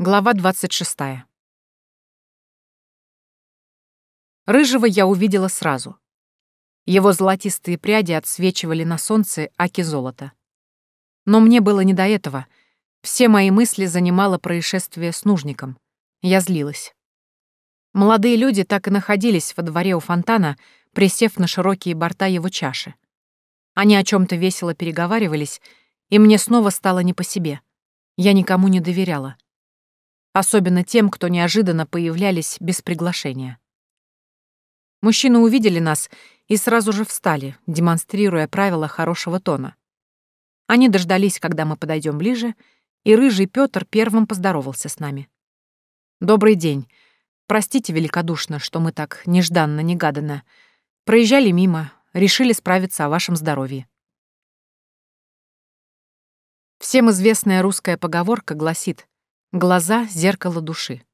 Глава 26. Рыжего я увидела сразу. Его золотистые пряди отсвечивали на солнце аки золота. Но мне было не до этого. Все мои мысли занимало происшествие с нужником. Я злилась. Молодые люди так и находились во дворе у фонтана, присев на широкие борта его чаши. Они о чем то весело переговаривались, и мне снова стало не по себе. Я никому не доверяла особенно тем, кто неожиданно появлялись без приглашения. Мужчины увидели нас и сразу же встали, демонстрируя правила хорошего тона. Они дождались, когда мы подойдем ближе, и рыжий Пётр первым поздоровался с нами. «Добрый день. Простите великодушно, что мы так нежданно-негаданно. Проезжали мимо, решили справиться о вашем здоровье». Всем известная русская поговорка гласит Глаза — зеркало души.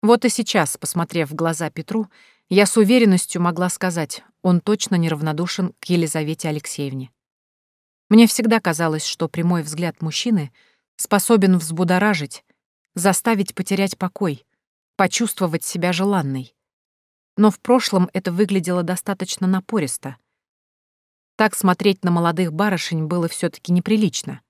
Вот и сейчас, посмотрев в глаза Петру, я с уверенностью могла сказать, он точно неравнодушен к Елизавете Алексеевне. Мне всегда казалось, что прямой взгляд мужчины способен взбудоражить, заставить потерять покой, почувствовать себя желанной. Но в прошлом это выглядело достаточно напористо. Так смотреть на молодых барышень было все таки неприлично.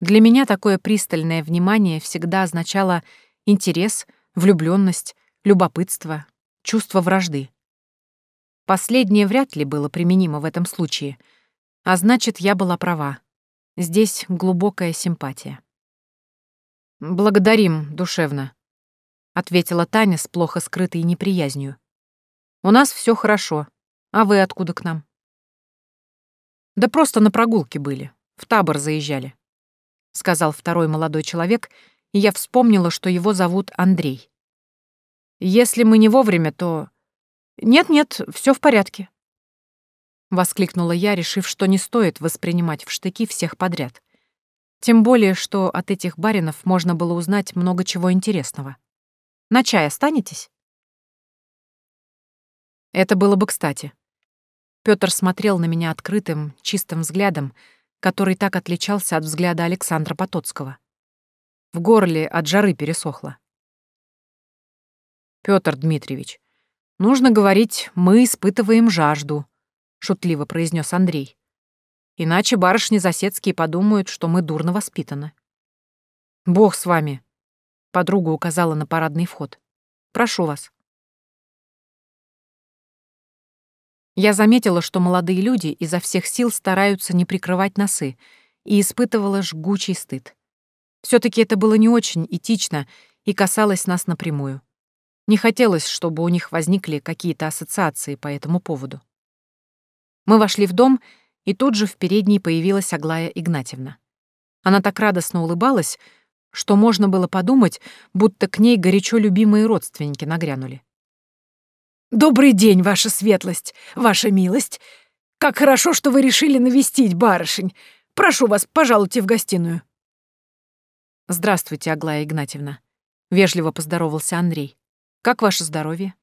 Для меня такое пристальное внимание всегда означало интерес, влюбленность, любопытство, чувство вражды. Последнее вряд ли было применимо в этом случае, а значит, я была права. Здесь глубокая симпатия. «Благодарим, душевно», — ответила Таня с плохо скрытой неприязнью. «У нас все хорошо. А вы откуда к нам?» «Да просто на прогулке были. В табор заезжали» сказал второй молодой человек, и я вспомнила, что его зовут Андрей. Если мы не вовремя, то... Нет-нет, все в порядке. Воскликнула я, решив, что не стоит воспринимать в штыки всех подряд. Тем более, что от этих баринов можно было узнать много чего интересного. На чай останетесь? Это было бы кстати. Пётр смотрел на меня открытым, чистым взглядом, который так отличался от взгляда Александра Потоцкого. В горле от жары пересохло. Пётр Дмитриевич, нужно говорить, мы испытываем жажду, шутливо произнес Андрей. Иначе барышни Засецкие подумают, что мы дурно воспитаны. Бог с вами, подруга указала на парадный вход. Прошу вас. Я заметила, что молодые люди изо всех сил стараются не прикрывать носы, и испытывала жгучий стыд. все таки это было не очень этично и касалось нас напрямую. Не хотелось, чтобы у них возникли какие-то ассоциации по этому поводу. Мы вошли в дом, и тут же в передней появилась Аглая Игнатьевна. Она так радостно улыбалась, что можно было подумать, будто к ней горячо любимые родственники нагрянули. «Добрый день, ваша светлость, ваша милость. Как хорошо, что вы решили навестить барышень. Прошу вас, пожалуйте в гостиную». «Здравствуйте, Аглая Игнатьевна», — вежливо поздоровался Андрей. «Как ваше здоровье?»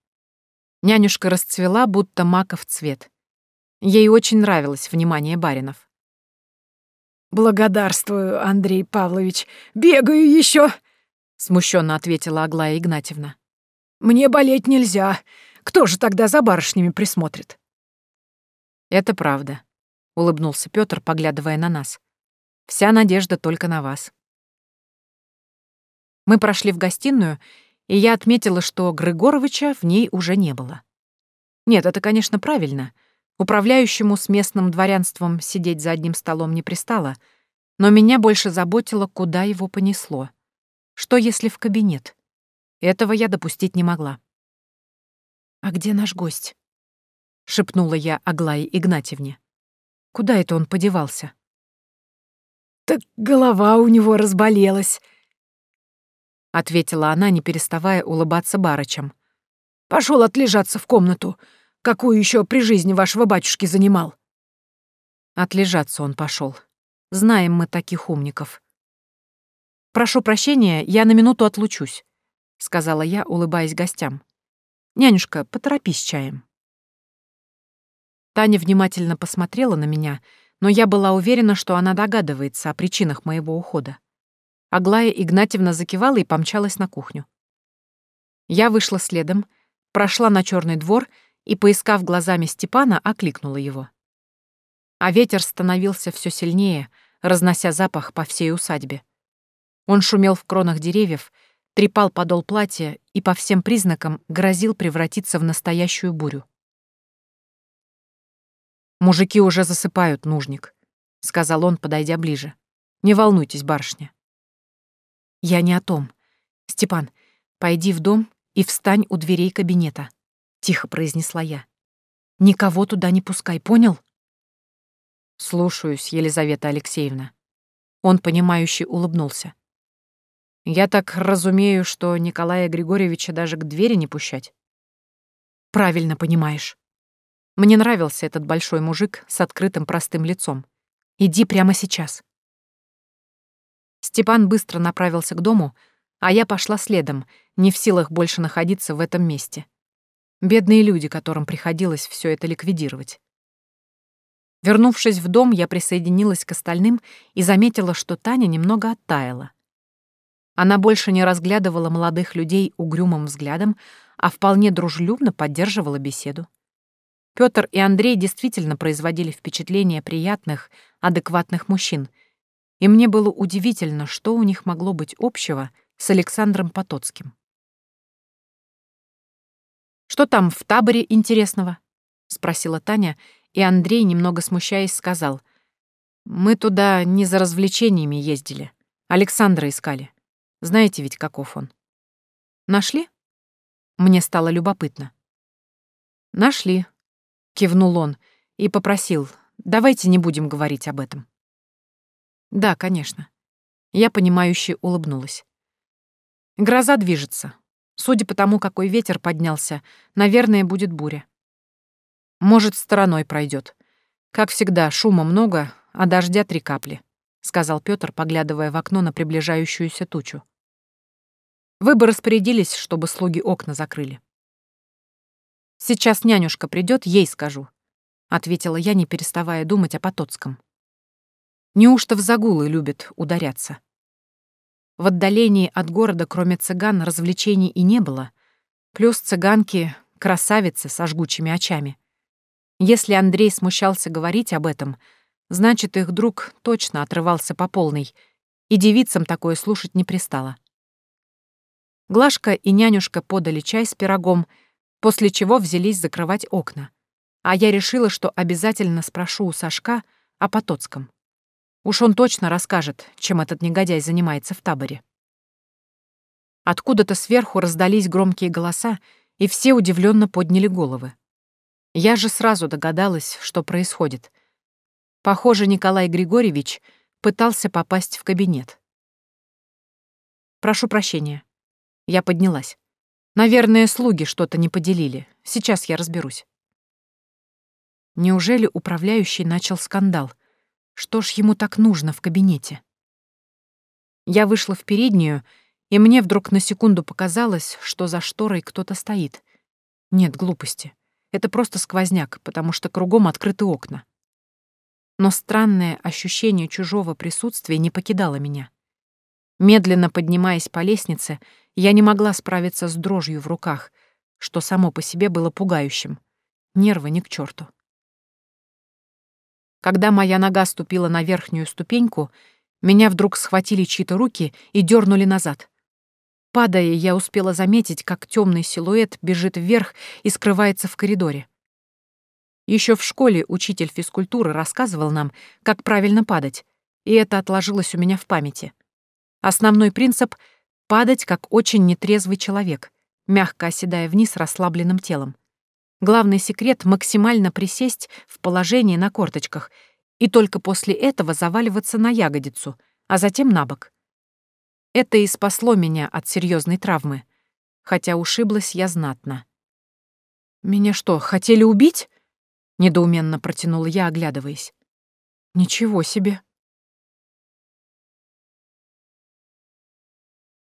Нянюшка расцвела, будто маков цвет. Ей очень нравилось внимание баринов. «Благодарствую, Андрей Павлович. Бегаю еще, смущенно ответила Аглая Игнатьевна. «Мне болеть нельзя. Кто же тогда за барышнями присмотрит? Это правда, улыбнулся Пётр, поглядывая на нас. Вся надежда только на вас. Мы прошли в гостиную, и я отметила, что Григоровича в ней уже не было. Нет, это, конечно, правильно. Управляющему с местным дворянством сидеть за одним столом не пристало, но меня больше заботило, куда его понесло. Что, если в кабинет? Этого я допустить не могла. «А где наш гость?» — шепнула я Аглае Игнатьевне. «Куда это он подевался?» «Так голова у него разболелась», — ответила она, не переставая улыбаться барычам. Пошел отлежаться в комнату, какую еще при жизни вашего батюшки занимал». Отлежаться он пошел. Знаем мы таких умников. «Прошу прощения, я на минуту отлучусь», — сказала я, улыбаясь гостям. «Нянюшка, поторопись чаем». Таня внимательно посмотрела на меня, но я была уверена, что она догадывается о причинах моего ухода. Аглая Игнатьевна закивала и помчалась на кухню. Я вышла следом, прошла на черный двор и, поискав глазами Степана, окликнула его. А ветер становился все сильнее, разнося запах по всей усадьбе. Он шумел в кронах деревьев, трепал подол платья и по всем признакам грозил превратиться в настоящую бурю. «Мужики уже засыпают, нужник», — сказал он, подойдя ближе. «Не волнуйтесь, барышня». «Я не о том. Степан, пойди в дом и встань у дверей кабинета», — тихо произнесла я. «Никого туда не пускай, понял?» «Слушаюсь, Елизавета Алексеевна». Он, понимающе улыбнулся. «Я так разумею, что Николая Григорьевича даже к двери не пущать?» «Правильно понимаешь. Мне нравился этот большой мужик с открытым простым лицом. Иди прямо сейчас». Степан быстро направился к дому, а я пошла следом, не в силах больше находиться в этом месте. Бедные люди, которым приходилось все это ликвидировать. Вернувшись в дом, я присоединилась к остальным и заметила, что Таня немного оттаяла. Она больше не разглядывала молодых людей угрюмым взглядом, а вполне дружелюбно поддерживала беседу. Пётр и Андрей действительно производили впечатление приятных, адекватных мужчин, и мне было удивительно, что у них могло быть общего с Александром Потоцким. «Что там в таборе интересного?» — спросила Таня, и Андрей, немного смущаясь, сказал. «Мы туда не за развлечениями ездили. Александра искали. Знаете ведь, каков он». «Нашли?» Мне стало любопытно. «Нашли», — кивнул он и попросил. «Давайте не будем говорить об этом». «Да, конечно». Я понимающе улыбнулась. «Гроза движется. Судя по тому, какой ветер поднялся, наверное, будет буря. Может, стороной пройдет. Как всегда, шума много, а дождя три капли, сказал Петр, поглядывая в окно на приближающуюся тучу. Вы бы распорядились, чтобы слуги окна закрыли. Сейчас нянюшка придет, ей скажу, ответила я, не переставая думать о Потоцком. Неужто в загулы любят ударяться? В отдалении от города, кроме цыган, развлечений и не было. Плюс цыганки — красавицы со жгучими очами. Если Андрей смущался говорить об этом, значит, их друг точно отрывался по полной, и девицам такое слушать не пристало. Глашка и нянюшка подали чай с пирогом, после чего взялись закрывать окна. А я решила, что обязательно спрошу у Сашка о Потоцком. Уж он точно расскажет, чем этот негодяй занимается в таборе. Откуда-то сверху раздались громкие голоса, и все удивленно подняли головы. Я же сразу догадалась, что происходит. Похоже, Николай Григорьевич пытался попасть в кабинет. «Прошу прощения». Я поднялась. «Наверное, слуги что-то не поделили. Сейчас я разберусь». Неужели управляющий начал скандал? Что ж ему так нужно в кабинете? Я вышла в переднюю, и мне вдруг на секунду показалось, что за шторой кто-то стоит. Нет глупости. Это просто сквозняк, потому что кругом открыты окна. Но странное ощущение чужого присутствия не покидало меня. Медленно поднимаясь по лестнице, я не могла справиться с дрожью в руках, что само по себе было пугающим. Нервы ни к черту. Когда моя нога ступила на верхнюю ступеньку, меня вдруг схватили чьи-то руки и дернули назад. Падая, я успела заметить, как темный силуэт бежит вверх и скрывается в коридоре. Еще в школе учитель физкультуры рассказывал нам, как правильно падать, и это отложилось у меня в памяти. Основной принцип — падать как очень нетрезвый человек, мягко оседая вниз расслабленным телом. Главный секрет — максимально присесть в положении на корточках и только после этого заваливаться на ягодицу, а затем на бок. Это и спасло меня от серьезной травмы, хотя ушиблась я знатно. «Меня что, хотели убить?» — недоуменно протянула я, оглядываясь. «Ничего себе!»